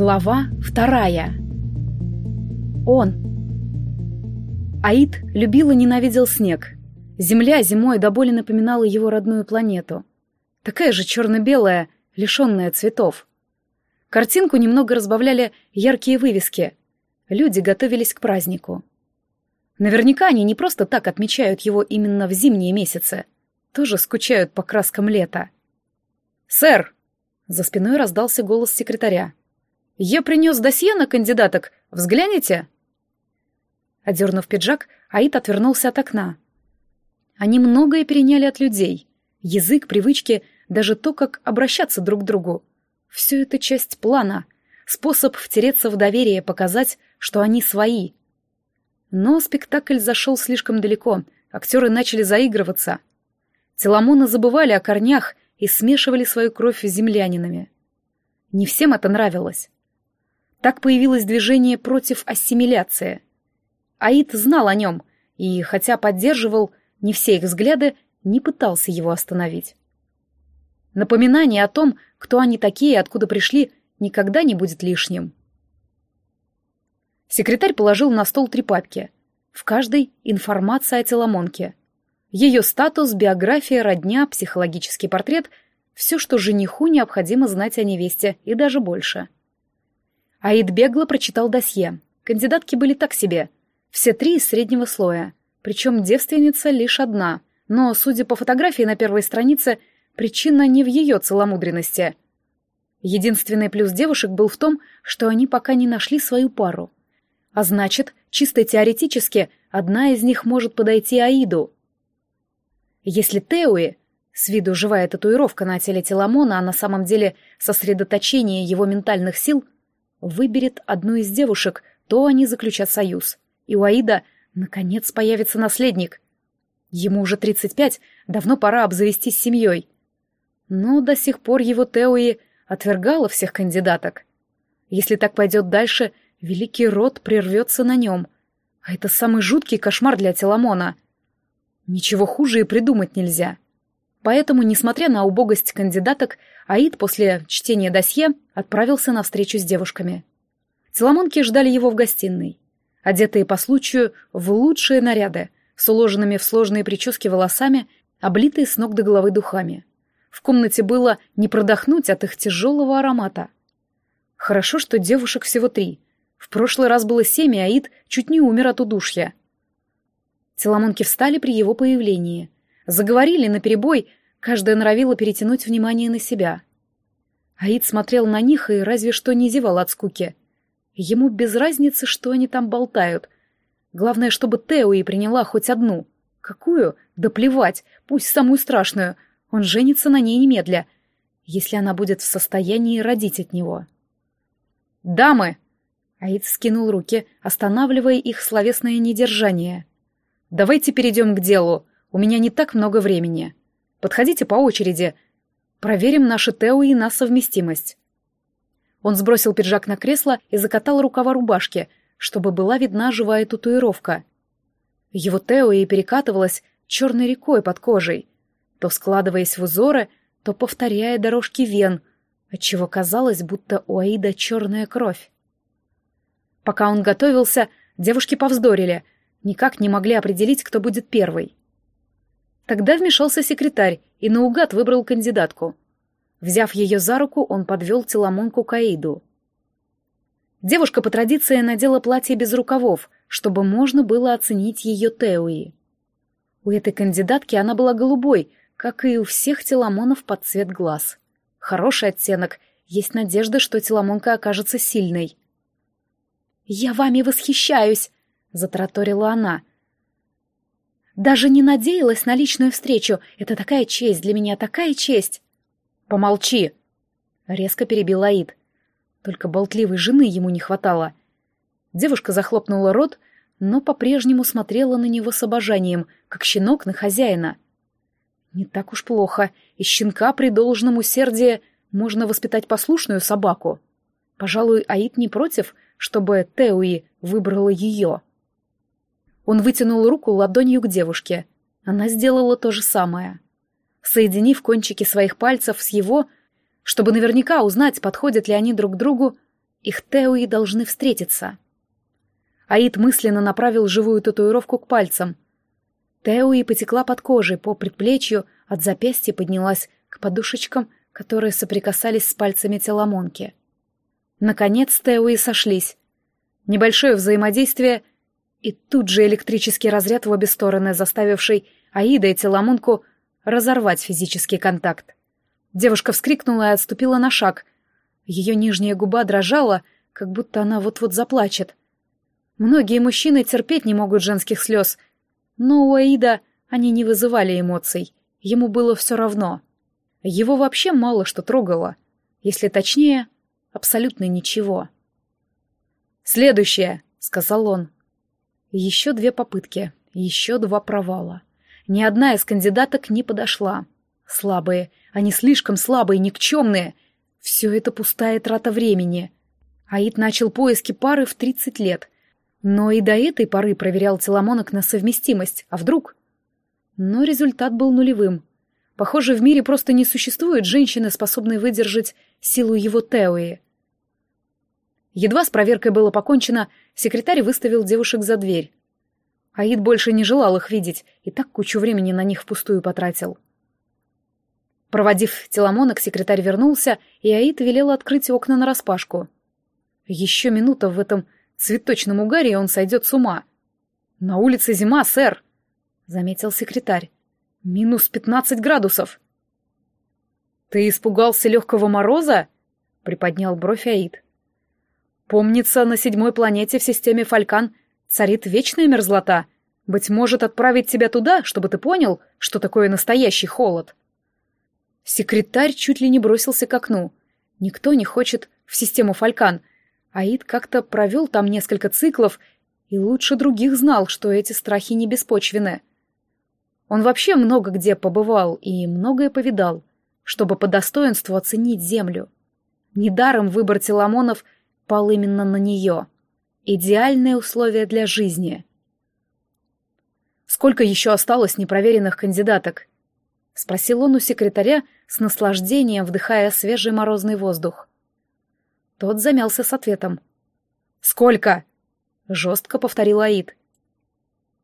Глава вторая. Он. Аид любил и ненавидел снег. Земля зимой до боли напоминала его родную планету. Такая же черно-белая, лишенная цветов. Картинку немного разбавляли яркие вывески. Люди готовились к празднику. Наверняка они не просто так отмечают его именно в зимние месяцы. Тоже скучают по краскам лета. «Сэр!» — за спиной раздался голос секретаря. «Я принес досье на кандидаток. Взгляните?» Одернув пиджак, Аид отвернулся от окна. Они многое переняли от людей. Язык, привычки, даже то, как обращаться друг к другу. Все это часть плана. Способ втереться в доверие, показать, что они свои. Но спектакль зашел слишком далеко. Актеры начали заигрываться. Теламоны забывали о корнях и смешивали свою кровь с землянинами. Не всем это нравилось. Так появилось движение против ассимиляции. Аид знал о нем, и, хотя поддерживал не все их взгляды, не пытался его остановить. Напоминание о том, кто они такие и откуда пришли, никогда не будет лишним. Секретарь положил на стол три папки. В каждой информация о Теламонке. Ее статус, биография, родня, психологический портрет — все, что жениху необходимо знать о невесте, и даже больше — Аид бегло прочитал досье. Кандидатки были так себе. Все три из среднего слоя. Причем девственница лишь одна. Но, судя по фотографии на первой странице, причина не в ее целомудренности. Единственный плюс девушек был в том, что они пока не нашли свою пару. А значит, чисто теоретически, одна из них может подойти Аиду. Если Теуи, с виду живая татуировка на теле Теламона, а на самом деле сосредоточение его ментальных сил — выберет одну из девушек, то они заключат союз. И у Аида, наконец, появится наследник. Ему уже 35, давно пора обзавестись семьей. Но до сих пор его Теуи отвергала всех кандидаток. Если так пойдет дальше, великий род прервется на нем. А это самый жуткий кошмар для Теламона. Ничего хуже и придумать нельзя. Поэтому, несмотря на убогость кандидаток, Аид после чтения досье отправился на встречу с девушками. Целомонки ждали его в гостиной. Одетые по случаю в лучшие наряды, с уложенными в сложные прически волосами, облитые с ног до головы духами. В комнате было не продохнуть от их тяжелого аромата. Хорошо, что девушек всего три. В прошлый раз было семь, и Аид чуть не умер от удушья. Целомонки встали при его появлении — Заговорили наперебой, каждая норовила перетянуть внимание на себя. Аид смотрел на них и разве что не зевал от скуки. Ему без разницы, что они там болтают. Главное, чтобы Теуи приняла хоть одну. Какую? Да плевать, пусть самую страшную. Он женится на ней немедля, если она будет в состоянии родить от него. «Дамы!» Аид скинул руки, останавливая их словесное недержание. «Давайте перейдем к делу. У меня не так много времени. Подходите по очереди. Проверим наши Тео и на совместимость». Он сбросил пиджак на кресло и закатал рукава рубашки, чтобы была видна живая татуировка. Его Тео и перекатывалась черной рекой под кожей, то складываясь в узоры, то повторяя дорожки вен, отчего казалось, будто у Аида черная кровь. Пока он готовился, девушки повздорили, никак не могли определить, кто будет первый. Тогда вмешался секретарь и наугад выбрал кандидатку. Взяв ее за руку, он подвел Теламонку к Аиду. Девушка по традиции надела платье без рукавов, чтобы можно было оценить ее Теуи. У этой кандидатки она была голубой, как и у всех теламонов под цвет глаз. Хороший оттенок, есть надежда, что теламонка окажется сильной. «Я вами восхищаюсь!» — затраторила она. Даже не надеялась на личную встречу. Это такая честь для меня, такая честь. Помолчи, резко перебил Аид. Только болтливой жены ему не хватало. Девушка захлопнула рот, но по-прежнему смотрела на него с обожанием, как щенок на хозяина. Не так уж плохо. Из щенка при должном усердии можно воспитать послушную собаку. Пожалуй, Аид не против, чтобы Теуи выбрала ее. Он вытянул руку ладонью к девушке. Она сделала то же самое. Соединив кончики своих пальцев с его, чтобы наверняка узнать, подходят ли они друг другу, Их Теуи должны встретиться. Аид мысленно направил живую татуировку к пальцам. Теуи потекла под кожей, по предплечью, от запястья поднялась к подушечкам, которые соприкасались с пальцами теломонки. Наконец Теуи сошлись. Небольшое взаимодействие, и тут же электрический разряд в обе стороны, заставивший Аида и теломонку разорвать физический контакт. Девушка вскрикнула и отступила на шаг. Ее нижняя губа дрожала, как будто она вот-вот заплачет. Многие мужчины терпеть не могут женских слез, но у Аида они не вызывали эмоций. Ему было все равно. Его вообще мало что трогало. Если точнее, абсолютно ничего. «Следующее», — сказал он. Еще две попытки, еще два провала. Ни одна из кандидаток не подошла. Слабые, они слишком слабые, никчемные. Все это пустая трата времени. Аид начал поиски пары в 30 лет. Но и до этой поры проверял теломонок на совместимость. А вдруг? Но результат был нулевым. Похоже, в мире просто не существует женщины, способной выдержать силу его Теои. Едва с проверкой было покончено, секретарь выставил девушек за дверь. Аид больше не желал их видеть, и так кучу времени на них впустую потратил. Проводив теломонок, секретарь вернулся, и Аид велел открыть окна нараспашку. Еще минута в этом цветочном угаре, и он сойдет с ума. «На улице зима, сэр!» — заметил секретарь. «Минус пятнадцать градусов!» «Ты испугался легкого мороза?» — приподнял бровь Аид. «Помнится, на седьмой планете в системе Фалькан царит вечная мерзлота. Быть может, отправить тебя туда, чтобы ты понял, что такое настоящий холод?» Секретарь чуть ли не бросился к окну. Никто не хочет в систему Фалькан. Аид как-то провел там несколько циклов и лучше других знал, что эти страхи не беспочвены. Он вообще много где побывал и многое повидал, чтобы по достоинству оценить Землю. Недаром выбор Теламонов пал именно на нее. Идеальные условия для жизни. Сколько еще осталось непроверенных кандидаток? — спросил он у секретаря с наслаждением, вдыхая свежий морозный воздух. Тот замялся с ответом. «Сколько?» — жестко повторил Аид.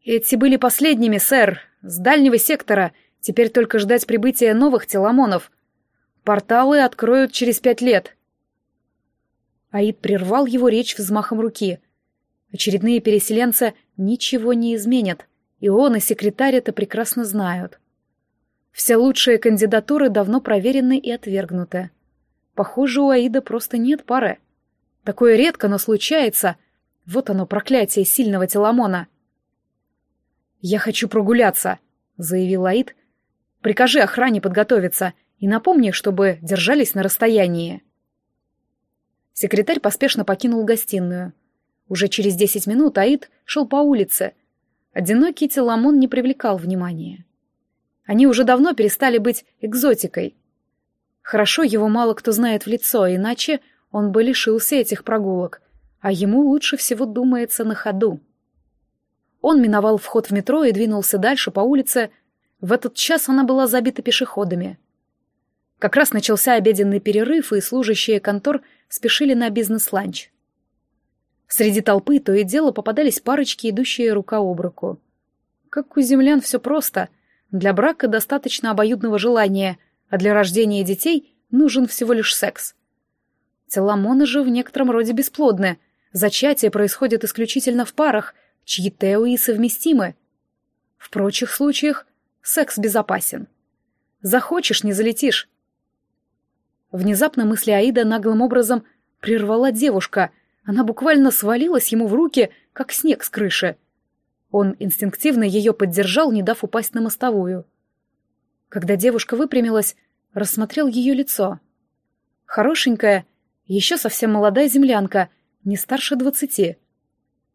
«Эти были последними, сэр, с дальнего сектора. Теперь только ждать прибытия новых теломонов. Порталы откроют через пять лет». Аид прервал его речь взмахом руки. Очередные переселенцы ничего не изменят, и он и секретарь это прекрасно знают. Все лучшие кандидатуры давно проверены и отвергнуты. Похоже, у Аида просто нет пары. Такое редко, но случается. Вот оно, проклятие сильного Теламона. «Я хочу прогуляться», — заявил Аид. «Прикажи охране подготовиться и напомни, чтобы держались на расстоянии». Секретарь поспешно покинул гостиную. Уже через десять минут Аид шел по улице. Одинокий Теламон не привлекал внимания. Они уже давно перестали быть экзотикой. Хорошо его мало кто знает в лицо, иначе он бы лишился этих прогулок, а ему лучше всего думается на ходу. Он миновал вход в метро и двинулся дальше по улице. В этот час она была забита пешеходами. Как раз начался обеденный перерыв, и служащие контор спешили на бизнес-ланч. Среди толпы то и дело попадались парочки, идущие рука об руку. Как у землян все просто. Для брака достаточно обоюдного желания, а для рождения детей нужен всего лишь секс. Теламоны же в некотором роде бесплодны. Зачатие происходит исключительно в парах, чьи теои совместимы. В прочих случаях секс безопасен. Захочешь — не залетишь. Внезапно мысли Аида наглым образом прервала девушка. Она буквально свалилась ему в руки, как снег с крыши. Он инстинктивно ее поддержал, не дав упасть на мостовую. Когда девушка выпрямилась, рассмотрел ее лицо. Хорошенькая, еще совсем молодая землянка, не старше двадцати.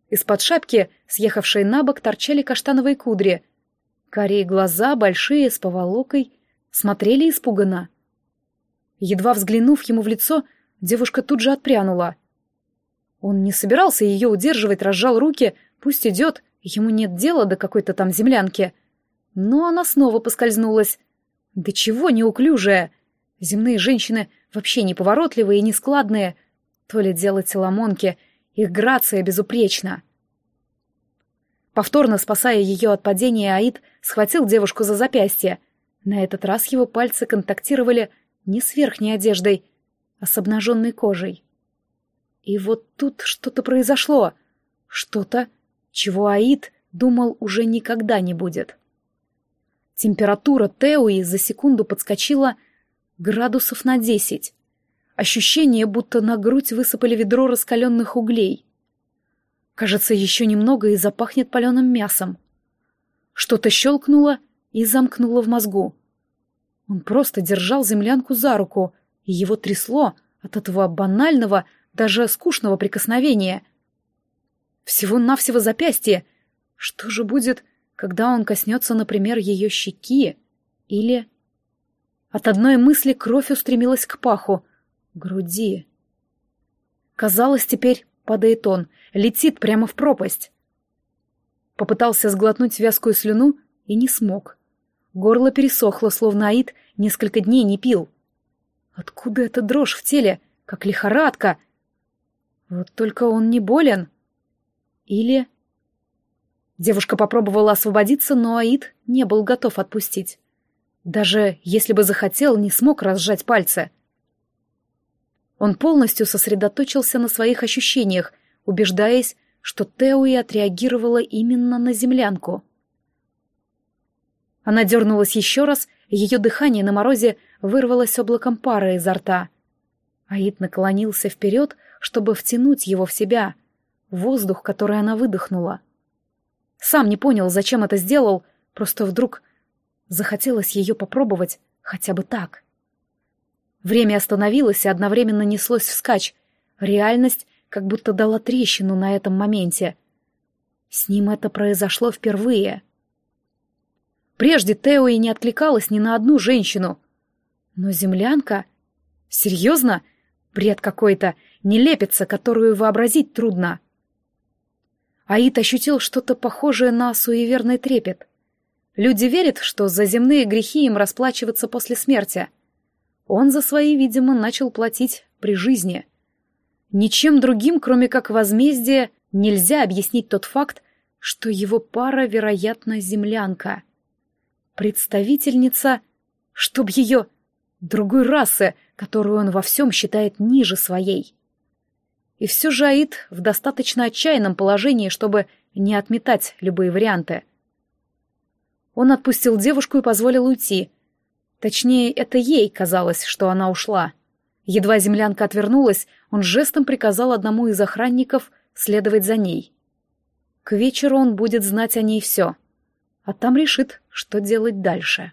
Из-под шапки, съехавшей на бок, торчали каштановые кудри. Карие глаза, большие, с поволокой, смотрели испуганно. Едва взглянув ему в лицо, девушка тут же отпрянула. Он не собирался ее удерживать, разжал руки, пусть идет, Ему нет дела до какой-то там землянки. Но она снова поскользнулась. Да чего неуклюжая! Земные женщины вообще неповоротливые и нескладные. То ли дело теломонки, их грация безупречна. Повторно спасая ее от падения, Аид схватил девушку за запястье. На этот раз его пальцы контактировали не с верхней одеждой, а с обнаженной кожей. И вот тут что-то произошло. Что-то, чего Аид думал уже никогда не будет. Температура Теуи за секунду подскочила градусов на десять. Ощущение, будто на грудь высыпали ведро раскаленных углей. Кажется, еще немного и запахнет паленым мясом. Что-то щелкнуло и замкнуло в мозгу. Он просто держал землянку за руку, и его трясло от этого банального, даже скучного прикосновения. Всего-навсего запястье. Что же будет, когда он коснется, например, ее щеки? Или... От одной мысли кровь устремилась к паху, груди. Казалось, теперь падает он, летит прямо в пропасть. Попытался сглотнуть вязкую слюну и не смог. Горло пересохло, словно Аид несколько дней не пил. Откуда эта дрожь в теле, как лихорадка? Вот только он не болен. Или... Девушка попробовала освободиться, но Аид не был готов отпустить. Даже если бы захотел, не смог разжать пальцы. Он полностью сосредоточился на своих ощущениях, убеждаясь, что Теуи отреагировала именно на землянку. Она дернулась еще раз, и ее дыхание на морозе вырвалось облаком пара изо рта. Аид наклонился вперед, чтобы втянуть его в себя, воздух, который она выдохнула. Сам не понял, зачем это сделал, просто вдруг захотелось ее попробовать хотя бы так. Время остановилось и одновременно неслось вскачь. Реальность как будто дала трещину на этом моменте. С ним это произошло впервые. Прежде Тео и не откликалась ни на одну женщину. Но землянка... Серьезно? Бред какой-то, нелепица, которую вообразить трудно. Аид ощутил что-то похожее на суеверный трепет. Люди верят, что за земные грехи им расплачиваться после смерти. Он за свои, видимо, начал платить при жизни. Ничем другим, кроме как возмездия, нельзя объяснить тот факт, что его пара, вероятно, землянка. Представительница, чтоб ее, другой расы, которую он во всем считает ниже своей. И все же Аид в достаточно отчаянном положении, чтобы не отметать любые варианты. Он отпустил девушку и позволил уйти. Точнее, это ей казалось, что она ушла. Едва землянка отвернулась, он жестом приказал одному из охранников следовать за ней. К вечеру он будет знать о ней все, а там решит, что делать дальше.